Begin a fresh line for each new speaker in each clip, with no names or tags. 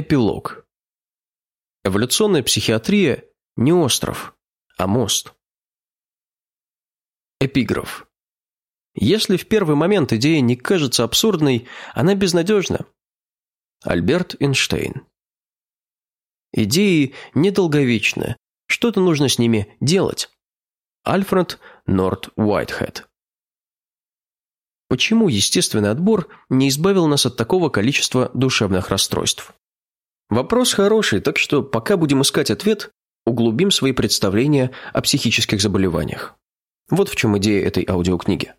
Эпилог. Эволюционная психиатрия – не остров, а мост. Эпиграф. Если в первый момент идея не кажется абсурдной, она безнадежна. Альберт Эйнштейн. Идеи недолговечны. Что-то нужно с ними делать. Альфред Норт Уайтхед. Почему естественный отбор не избавил нас от такого количества душевных расстройств? Вопрос хороший, так что пока будем искать ответ, углубим свои представления о психических заболеваниях. Вот в чем идея этой аудиокниги.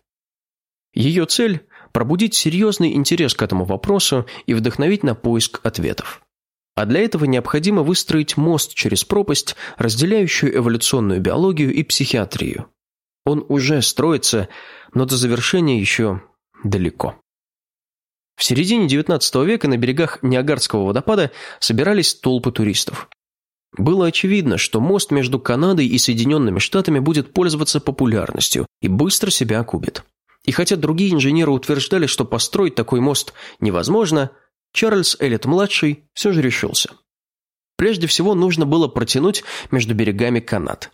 Ее цель – пробудить серьезный интерес к этому вопросу и вдохновить на поиск ответов. А для этого необходимо выстроить мост через пропасть, разделяющую эволюционную биологию и психиатрию. Он уже строится, но до завершения еще далеко. В середине XIX века на берегах Ниагарского водопада собирались толпы туристов. Было очевидно, что мост между Канадой и Соединенными Штатами будет пользоваться популярностью и быстро себя окупит. И хотя другие инженеры утверждали, что построить такой мост невозможно, Чарльз Эллиот-младший все же решился. Прежде всего нужно было протянуть между берегами канат.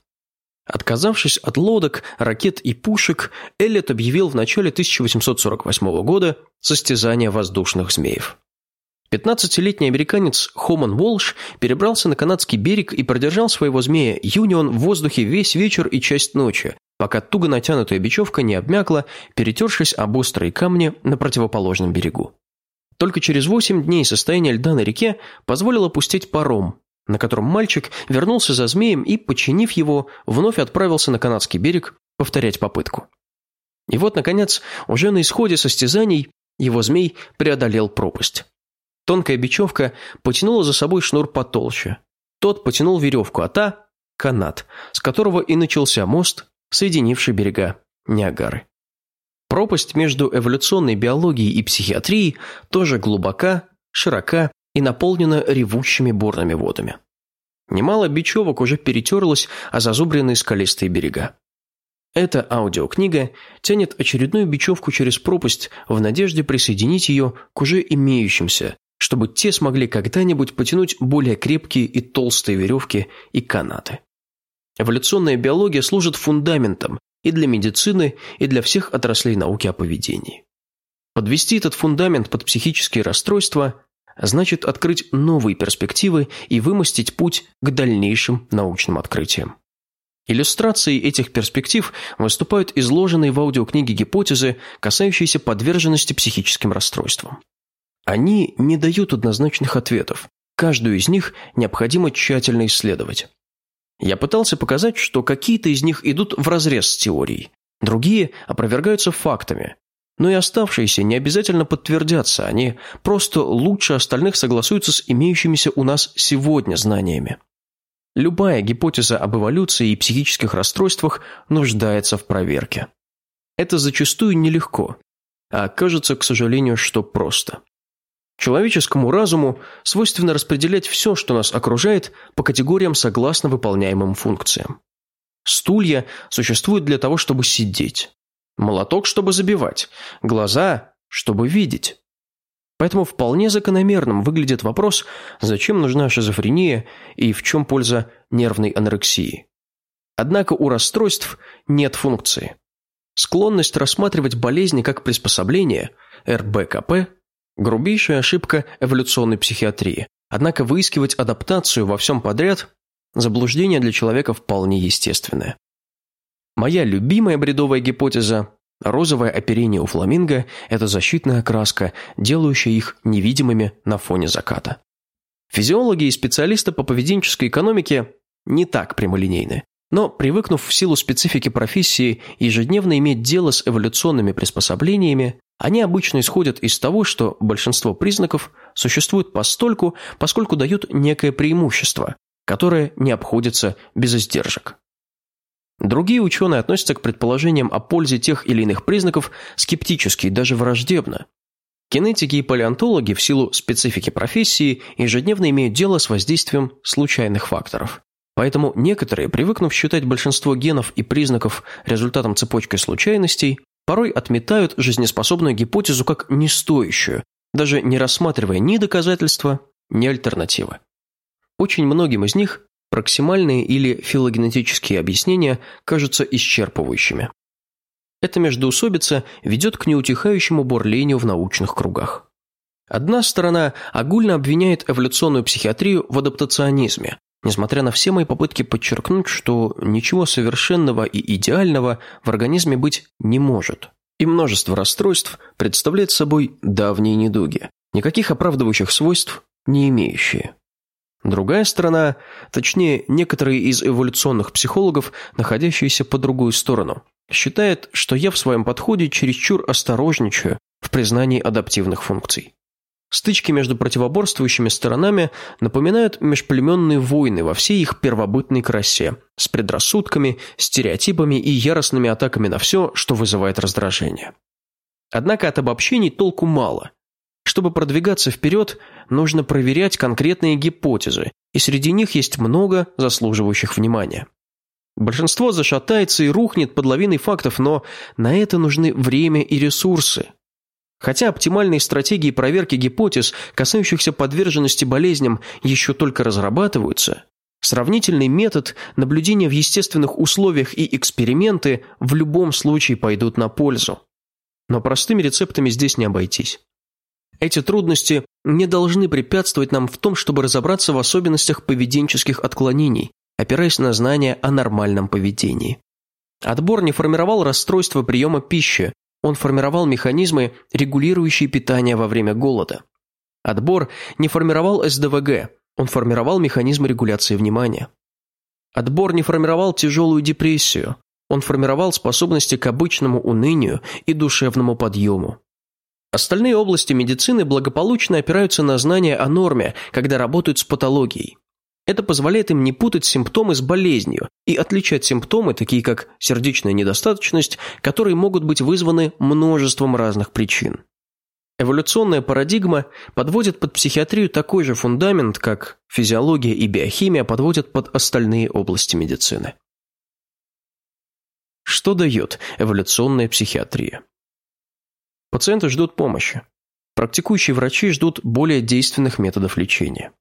Отказавшись от лодок, ракет и пушек, Эллиот объявил в начале 1848 года состязание воздушных змеев. 15-летний американец Хоман Волш перебрался на канадский берег и продержал своего змея Юнион в воздухе весь вечер и часть ночи, пока туго натянутая бечевка не обмякла, перетершись об острые камни на противоположном берегу. Только через 8 дней состояние льда на реке позволило пустить паром, на котором мальчик вернулся за змеем и, починив его, вновь отправился на канадский берег повторять попытку. И вот, наконец, уже на исходе состязаний его змей преодолел пропасть. Тонкая бечевка потянула за собой шнур потолще. Тот потянул веревку, а та – канат, с которого и начался мост, соединивший берега Ниагары. Пропасть между эволюционной биологией и психиатрией тоже глубока, широка и наполнена ревущими бурными водами. Немало бечевок уже перетерлось о зазубренные скалистые берега. Эта аудиокнига тянет очередную бечевку через пропасть в надежде присоединить ее к уже имеющимся, чтобы те смогли когда-нибудь потянуть более крепкие и толстые веревки и канаты. Эволюционная биология служит фундаментом и для медицины, и для всех отраслей науки о поведении. Подвести этот фундамент под психические расстройства значит открыть новые перспективы и вымостить путь к дальнейшим научным открытиям. Иллюстрацией этих перспектив выступают изложенные в аудиокниге гипотезы, касающиеся подверженности психическим расстройствам. Они не дают однозначных ответов, каждую из них необходимо тщательно исследовать. Я пытался показать, что какие-то из них идут вразрез с теорией, другие опровергаются фактами, но и оставшиеся не обязательно подтвердятся, они просто лучше остальных согласуются с имеющимися у нас сегодня знаниями. Любая гипотеза об эволюции и психических расстройствах нуждается в проверке. Это зачастую нелегко, а кажется, к сожалению, что просто. Человеческому разуму свойственно распределять все, что нас окружает, по категориям согласно выполняемым функциям. Стулья существуют для того, чтобы сидеть. Молоток, чтобы забивать. Глаза, чтобы видеть. Поэтому вполне закономерным выглядит вопрос, зачем нужна шизофрения и в чем польза нервной анорексии. Однако у расстройств нет функции. Склонность рассматривать болезни как приспособление, РБКП, грубейшая ошибка эволюционной психиатрии. Однако выискивать адаптацию во всем подряд – заблуждение для человека вполне естественное. Моя любимая бредовая гипотеза – розовое оперение у фламинго – это защитная окраска, делающая их невидимыми на фоне заката. Физиологи и специалисты по поведенческой экономике не так прямолинейны. Но, привыкнув в силу специфики профессии ежедневно иметь дело с эволюционными приспособлениями, они обычно исходят из того, что большинство признаков существуют постольку, поскольку дают некое преимущество, которое не обходится без издержек. Другие ученые относятся к предположениям о пользе тех или иных признаков скептически и даже враждебно. Кинетики и палеонтологи в силу специфики профессии ежедневно имеют дело с воздействием случайных факторов. Поэтому некоторые, привыкнув считать большинство генов и признаков результатом цепочки случайностей, порой отметают жизнеспособную гипотезу как нестоящую, даже не рассматривая ни доказательства, не альтернатива. Очень многим из них проксимальные или филогенетические объяснения кажутся исчерпывающими. Эта междоусобица ведет к неутихающему бурлению в научных кругах. Одна сторона огульно обвиняет эволюционную психиатрию в адаптационизме, несмотря на все мои попытки подчеркнуть, что ничего совершенного и идеального в организме быть не может. И множество расстройств представляет собой давние недуги, никаких оправдывающих свойств не имеющие. Другая сторона, точнее, некоторые из эволюционных психологов, находящиеся по другую сторону, считает, что я в своем подходе чересчур осторожничаю в признании адаптивных функций. Стычки между противоборствующими сторонами напоминают межплеменные войны во всей их первобытной красе, с предрассудками, стереотипами и яростными атаками на все, что вызывает раздражение. Однако от обобщений толку мало. Чтобы продвигаться вперед, нужно проверять конкретные гипотезы, и среди них есть много заслуживающих внимания. Большинство зашатается и рухнет под лавиной фактов, но на это нужны время и ресурсы. Хотя оптимальные стратегии проверки гипотез, касающихся подверженности болезням, еще только разрабатываются, сравнительный метод наблюдения в естественных условиях и эксперименты в любом случае пойдут на пользу. Но простыми рецептами здесь не обойтись. Эти трудности не должны препятствовать нам в том, чтобы разобраться в особенностях поведенческих отклонений, опираясь на знания о нормальном поведении. Отбор не формировал расстройства приема пищи, он формировал механизмы, регулирующие питание во время голода. Отбор не формировал СДВГ, он формировал механизмы регуляции внимания. Отбор не формировал тяжелую депрессию, он формировал способности к обычному унынию и душевному подъему. Остальные области медицины благополучно опираются на знания о норме, когда работают с патологией. Это позволяет им не путать симптомы с болезнью и отличать симптомы, такие как сердечная недостаточность, которые могут быть вызваны множеством разных причин. Эволюционная парадигма подводит под психиатрию такой же фундамент, как физиология и биохимия подводят под остальные области медицины. Что дает эволюционная психиатрия? Пациенты ждут помощи. Практикующие врачи ждут более действенных методов лечения.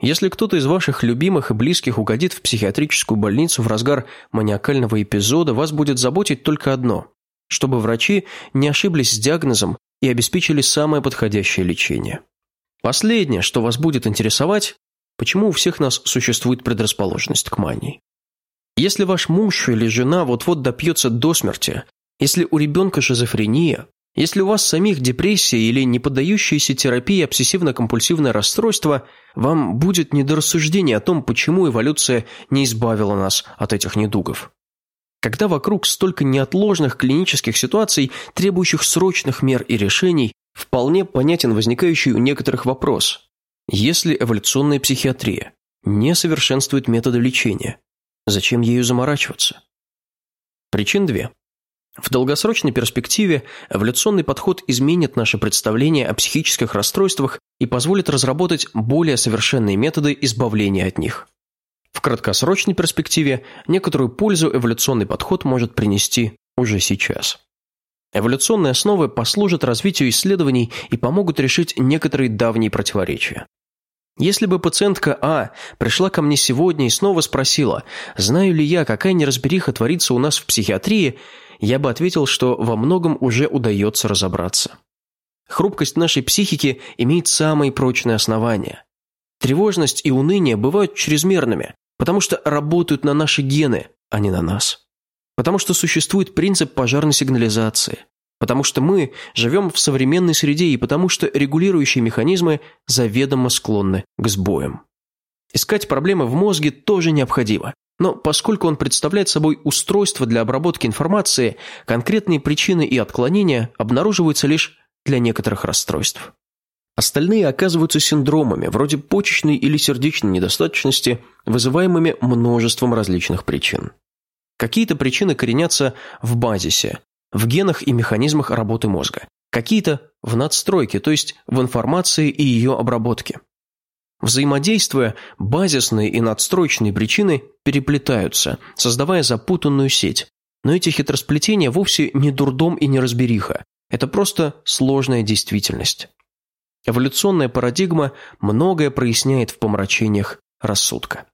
Если кто-то из ваших любимых и близких угодит в психиатрическую больницу в разгар маниакального эпизода, вас будет заботить только одно – чтобы врачи не ошиблись с диагнозом и обеспечили самое подходящее лечение. Последнее, что вас будет интересовать, почему у всех нас существует предрасположенность к мании. Если ваш муж или жена вот-вот допьется до смерти, если у ребенка шизофрения, если у вас самих депрессия или неподдающаяся терапии обсессивно-компульсивное расстройство, вам будет не до рассуждения о том, почему эволюция не избавила нас от этих недугов. Когда вокруг столько неотложных клинических ситуаций, требующих срочных мер и решений, вполне понятен возникающий у некоторых вопрос. Если эволюционная психиатрия не совершенствует методы лечения, зачем ею заморачиваться? Причин две. В долгосрочной перспективе эволюционный подход изменит наше представление о психических расстройствах и позволит разработать более совершенные методы избавления от них. В краткосрочной перспективе некоторую пользу эволюционный подход может принести уже сейчас. Эволюционные основы послужат развитию исследований и помогут решить некоторые давние противоречия. Если бы пациентка А пришла ко мне сегодня и снова спросила, знаю ли я, какая неразбериха творится у нас в психиатрии, я бы ответил, что во многом уже удается разобраться. Хрупкость нашей психики имеет самые прочные основания. Тревожность и уныние бывают чрезмерными, потому что работают на наши гены, а не на нас. Потому что существует принцип пожарной сигнализации. Потому что мы живем в современной среде и потому что регулирующие механизмы заведомо склонны к сбоям. Искать проблемы в мозге тоже необходимо. Но поскольку он представляет собой устройство для обработки информации, конкретные причины и отклонения обнаруживаются лишь для некоторых расстройств. Остальные оказываются синдромами, вроде почечной или сердечной недостаточности, вызываемыми множеством различных причин. Какие-то причины коренятся в базисе, в генах и механизмах работы мозга, какие-то в надстройке, то есть в информации и ее обработке. Взаимодействуя, базисные и надстроечные причины переплетаются, создавая запутанную сеть. Но эти хитросплетения вовсе не дурдом и не разбериха. Это просто сложная действительность. эволюционная парадигма многое проясняет в помрачениях рассудка.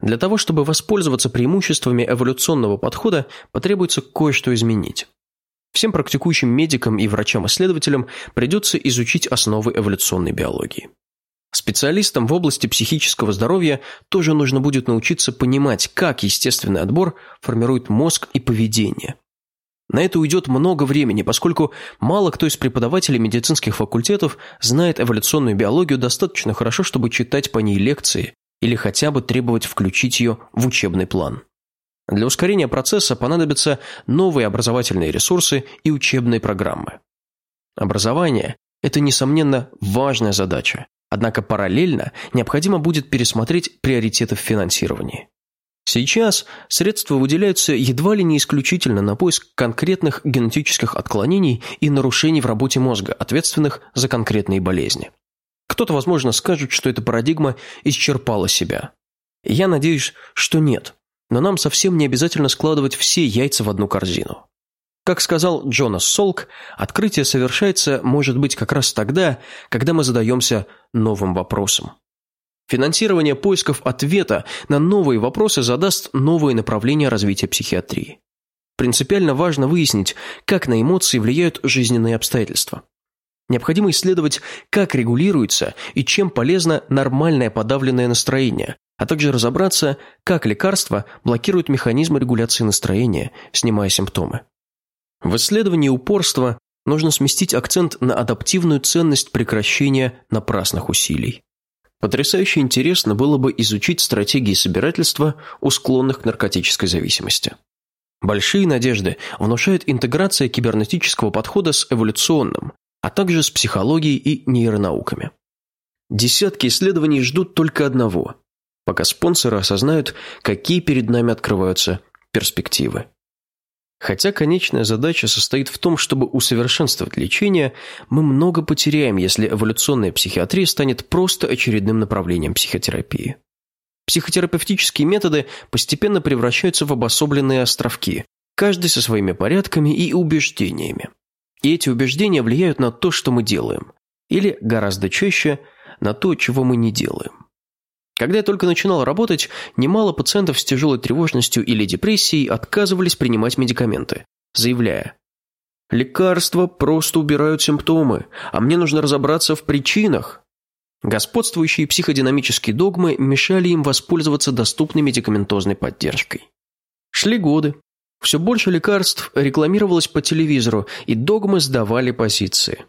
Для того, чтобы воспользоваться преимуществами эволюционного подхода, потребуется кое-что изменить. Всем практикующим медикам и врачам-исследователям придется изучить основы эволюционной биологии. Специалистам в области психического здоровья тоже нужно будет научиться понимать, как естественный отбор формирует мозг и поведение. На это уйдет много времени, поскольку мало кто из преподавателей медицинских факультетов знает эволюционную биологию достаточно хорошо, чтобы читать по ней лекции или хотя бы требовать включить ее в учебный план. Для ускорения процесса понадобятся новые образовательные ресурсы и учебные программы. Образование – это, несомненно, важная задача, однако параллельно необходимо будет пересмотреть приоритеты в финансировании. Сейчас средства выделяются едва ли не исключительно на поиск конкретных генетических отклонений и нарушений в работе мозга, ответственных за конкретные болезни. Кто-то, возможно, скажет, что эта парадигма исчерпала себя. Я надеюсь, что нет, но нам совсем не обязательно складывать все яйца в одну корзину. Как сказал Джонас Солк, открытие совершается, может быть, как раз тогда, когда мы задаемся новым вопросом. Финансирование поисков ответа на новые вопросы задаст новые направления развития психиатрии. Принципиально важно выяснить, как на эмоции влияют жизненные обстоятельства. Необходимо исследовать, как регулируется и чем полезно нормальное подавленное настроение, а также разобраться, как лекарства блокируют механизмы регуляции настроения, снимая симптомы. В исследовании упорства нужно сместить акцент на адаптивную ценность прекращения напрасных усилий. Потрясающе интересно было бы изучить стратегии собирательства у склонных к наркотической зависимости. Большие надежды внушает интеграция кибернетического подхода с эволюционным, а также с психологией и нейронауками. Десятки исследований ждут только одного, пока спонсоры осознают, какие перед нами открываются перспективы. Хотя конечная задача состоит в том, чтобы усовершенствовать лечение, мы много потеряем, если эволюционная психиатрия станет просто очередным направлением психотерапии. Психотерапевтические методы постепенно превращаются в обособленные островки, каждый со своими порядками и убеждениями. И эти убеждения влияют на то, что мы делаем, или, гораздо чаще, на то, чего мы не делаем. Когда я только начинал работать, немало пациентов с тяжелой тревожностью или депрессией отказывались принимать медикаменты, заявляя «Лекарства просто убирают симптомы, а мне нужно разобраться в причинах». Господствующие психодинамические догмы мешали им воспользоваться доступной медикаментозной поддержкой. Шли годы. Все больше лекарств рекламировалось по телевизору, и догмы сдавали позиции.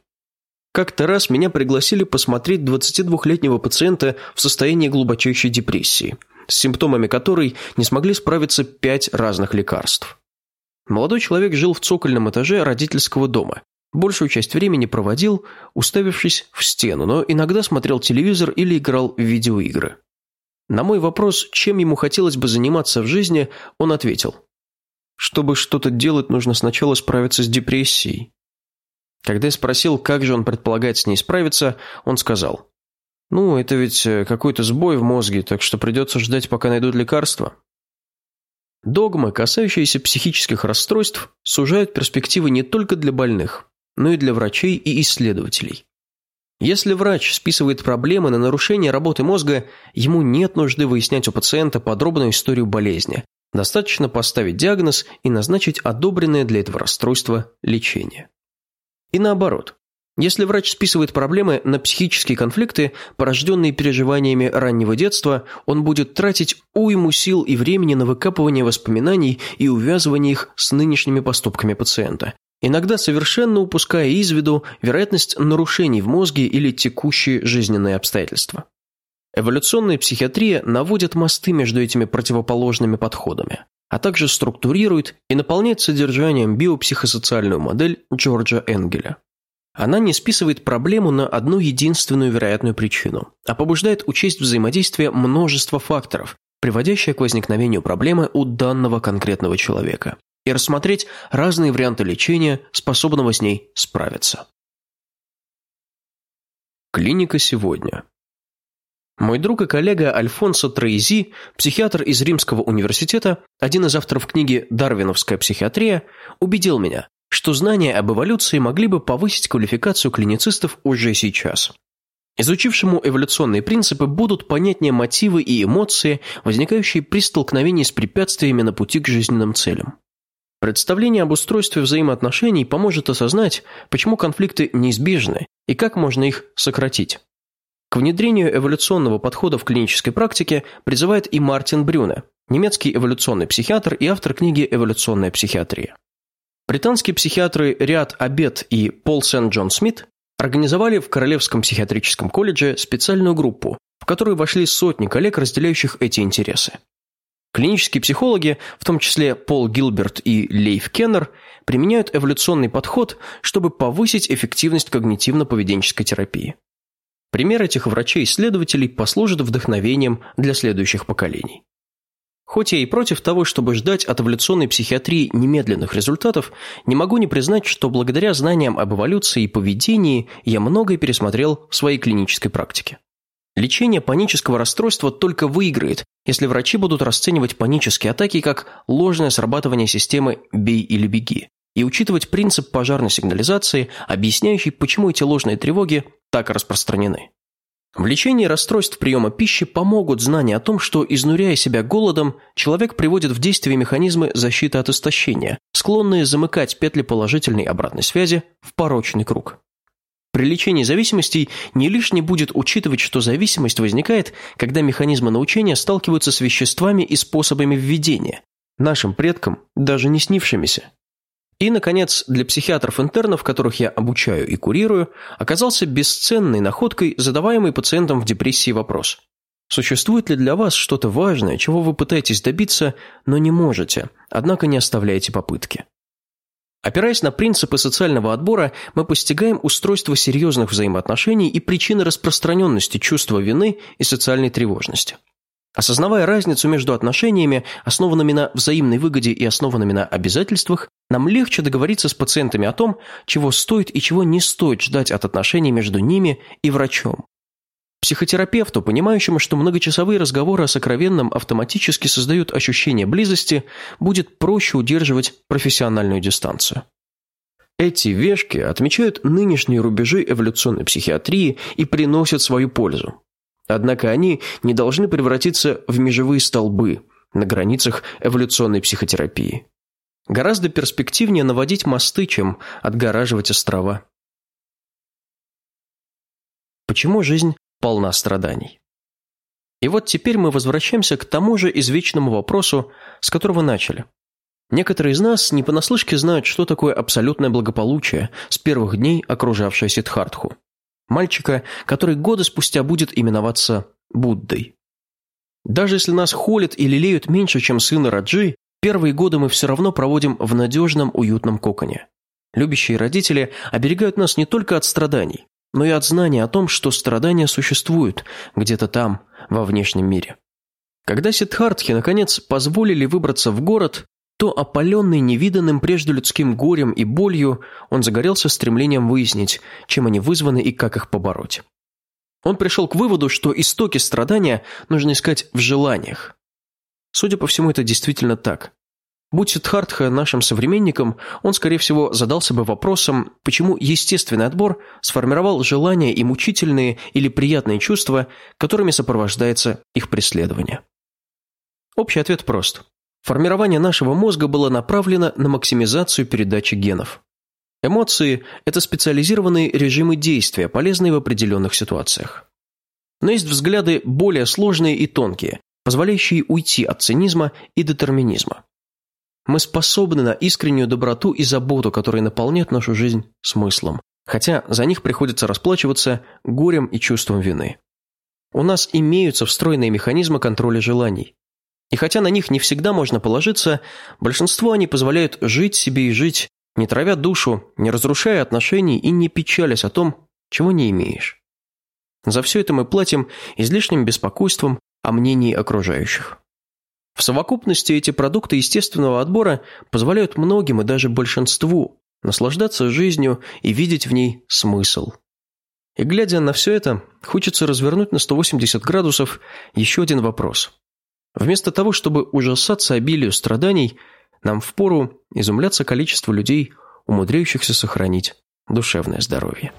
Как-то раз меня пригласили посмотреть 22-летнего пациента в состоянии глубочайшей депрессии, с симптомами которой не смогли справиться пять разных лекарств. Молодой человек жил в цокольном этаже родительского дома. Большую часть времени проводил, уставившись в стену, но иногда смотрел телевизор или играл в видеоигры. На мой вопрос, чем ему хотелось бы заниматься в жизни, он ответил. «Чтобы что-то делать, нужно сначала справиться с депрессией. Когда я спросил, как же он предполагает с ней справиться, он сказал, «Ну, это ведь э, какой-то сбой в мозге, так что придется ждать, пока найдут лекарства». Догмы, касающиеся психических расстройств, сужают перспективы не только для больных, но и для врачей и исследователей. Если врач списывает проблемы на нарушение работы мозга, ему нет нужды выяснять у пациента подробную историю болезни. Достаточно поставить диагноз и назначить одобренное для этого расстройства лечение. И наоборот. Если врач списывает проблемы на психические конфликты, порожденные переживаниями раннего детства, он будет тратить уйму сил и времени на выкапывание воспоминаний и увязывание их с нынешними поступками пациента, иногда совершенно упуская из виду вероятность нарушений в мозге или текущие жизненные обстоятельства. Эволюционная психиатрия наводит мосты между этими противоположными подходами а также структурирует и наполняет содержанием биопсихосоциальную модель Джорджа Энгеля. Она не списывает проблему на одну единственную вероятную причину, а побуждает учесть взаимодействие множества факторов, приводящее к возникновению проблемы у данного конкретного человека, и рассмотреть разные варианты лечения, способного с ней справиться. Клиника сегодня. Мой друг и коллега Альфонсо Трейзи, психиатр из Римского университета, один из авторов книги «Дарвиновская психиатрия», убедил меня, что знания об эволюции могли бы повысить квалификацию клиницистов уже сейчас. Изучившему эволюционные принципы будут понятнее мотивы и эмоции, возникающие при столкновении с препятствиями на пути к жизненным целям. Представление об устройстве взаимоотношений поможет осознать, почему конфликты неизбежны и как можно их сократить. К внедрению эволюционного подхода в клинической практике призывает и Мартин Брюне, немецкий эволюционный психиатр и автор книги «Эволюционная психиатрия». Британские психиатры Риад Абет и Пол Сент-Джон Смит организовали в Королевском психиатрическом колледже специальную группу, в которую вошли сотни коллег, разделяющих эти интересы. Клинические психологи, в том числе Пол Гилберт и Лейф Кеннер, применяют эволюционный подход, чтобы повысить эффективность когнитивно-поведенческой терапии. Пример этих врачей-исследователей послужит вдохновением для следующих поколений. Хоть я и против того, чтобы ждать от эволюционной психиатрии немедленных результатов, не могу не признать, что благодаря знаниям об эволюции и поведении я многое пересмотрел в своей клинической практике. Лечение панического расстройства только выиграет, если врачи будут расценивать панические атаки как ложное срабатывание системы «бей или беги» и учитывать принцип пожарной сигнализации, объясняющий, почему эти ложные тревоги так распространены. В лечении расстройств приема пищи помогут знания о том, что, изнуряя себя голодом, человек приводит в действие механизмы защиты от истощения, склонные замыкать петли положительной обратной связи в порочный круг. При лечении зависимостей не лишне будет учитывать, что зависимость возникает, когда механизмы научения сталкиваются с веществами и способами введения, нашим предкам даже не снившимися. И, наконец, для психиатров-интернов, которых я обучаю и курирую, оказался бесценной находкой, задаваемый пациентам в депрессии вопрос. Существует ли для вас что-то важное, чего вы пытаетесь добиться, но не можете, однако не оставляете попытки? Опираясь на принципы социального отбора, мы постигаем устройство серьезных взаимоотношений и причины распространенности чувства вины и социальной тревожности. Осознавая разницу между отношениями, основанными на взаимной выгоде и основанными на обязательствах, нам легче договориться с пациентами о том, чего стоит и чего не стоит ждать от отношений между ними и врачом. Психотерапевту, понимающему, что многочасовые разговоры о сокровенном автоматически создают ощущение близости, будет проще удерживать профессиональную дистанцию. Эти вешки отмечают нынешние рубежи эволюционной психиатрии и приносят свою пользу. Однако они не должны превратиться в межевые столбы на границах эволюционной психотерапии. Гораздо перспективнее наводить мосты, чем отгораживать острова. Почему жизнь полна страданий. И вот теперь мы возвращаемся к тому же извечному вопросу, с которого начали. Некоторые из нас не понаслышке знают, что такое абсолютное благополучие с первых дней окружавшее Сидхартху. Мальчика, который годы спустя будет именоваться Буддой. Даже если нас холят и лелеют меньше, чем сына Раджи, первые годы мы все равно проводим в надежном, уютном коконе. Любящие родители оберегают нас не только от страданий, но и от знания о том, что страдания существуют где-то там, во внешнем мире. Когда Сиддхартхе, наконец, позволили выбраться в город, то, опаленный невиданным прежде людским горем и болью, он загорелся стремлением выяснить, чем они вызваны и как их побороть. Он пришел к выводу, что истоки страдания нужно искать в желаниях. Судя по всему, это действительно так. Будь Сиддхартха нашим современником, он, скорее всего, задался бы вопросом, почему естественный отбор сформировал желания и мучительные или приятные чувства, которыми сопровождается их преследование. Общий ответ прост. Формирование нашего мозга было направлено на максимизацию передачи генов. Эмоции – это специализированные режимы действия, полезные в определенных ситуациях. Но есть взгляды более сложные и тонкие, позволяющие уйти от цинизма и детерминизма. Мы способны на искреннюю доброту и заботу, которые наполняют нашу жизнь смыслом, хотя за них приходится расплачиваться горем и чувством вины. У нас имеются встроенные механизмы контроля желаний. И хотя на них не всегда можно положиться, большинство они позволяют жить себе и жить, не травя душу, не разрушая отношений и не печалясь о том, чего не имеешь. За все это мы платим излишним беспокойством о мнении окружающих. В совокупности эти продукты естественного отбора позволяют многим и даже большинству наслаждаться жизнью и видеть в ней смысл. И глядя на все это, хочется развернуть на 180 градусов еще один вопрос. Вместо того, чтобы ужасаться обилию страданий, нам впору изумляться количеству людей, умудряющихся сохранить душевное здоровье.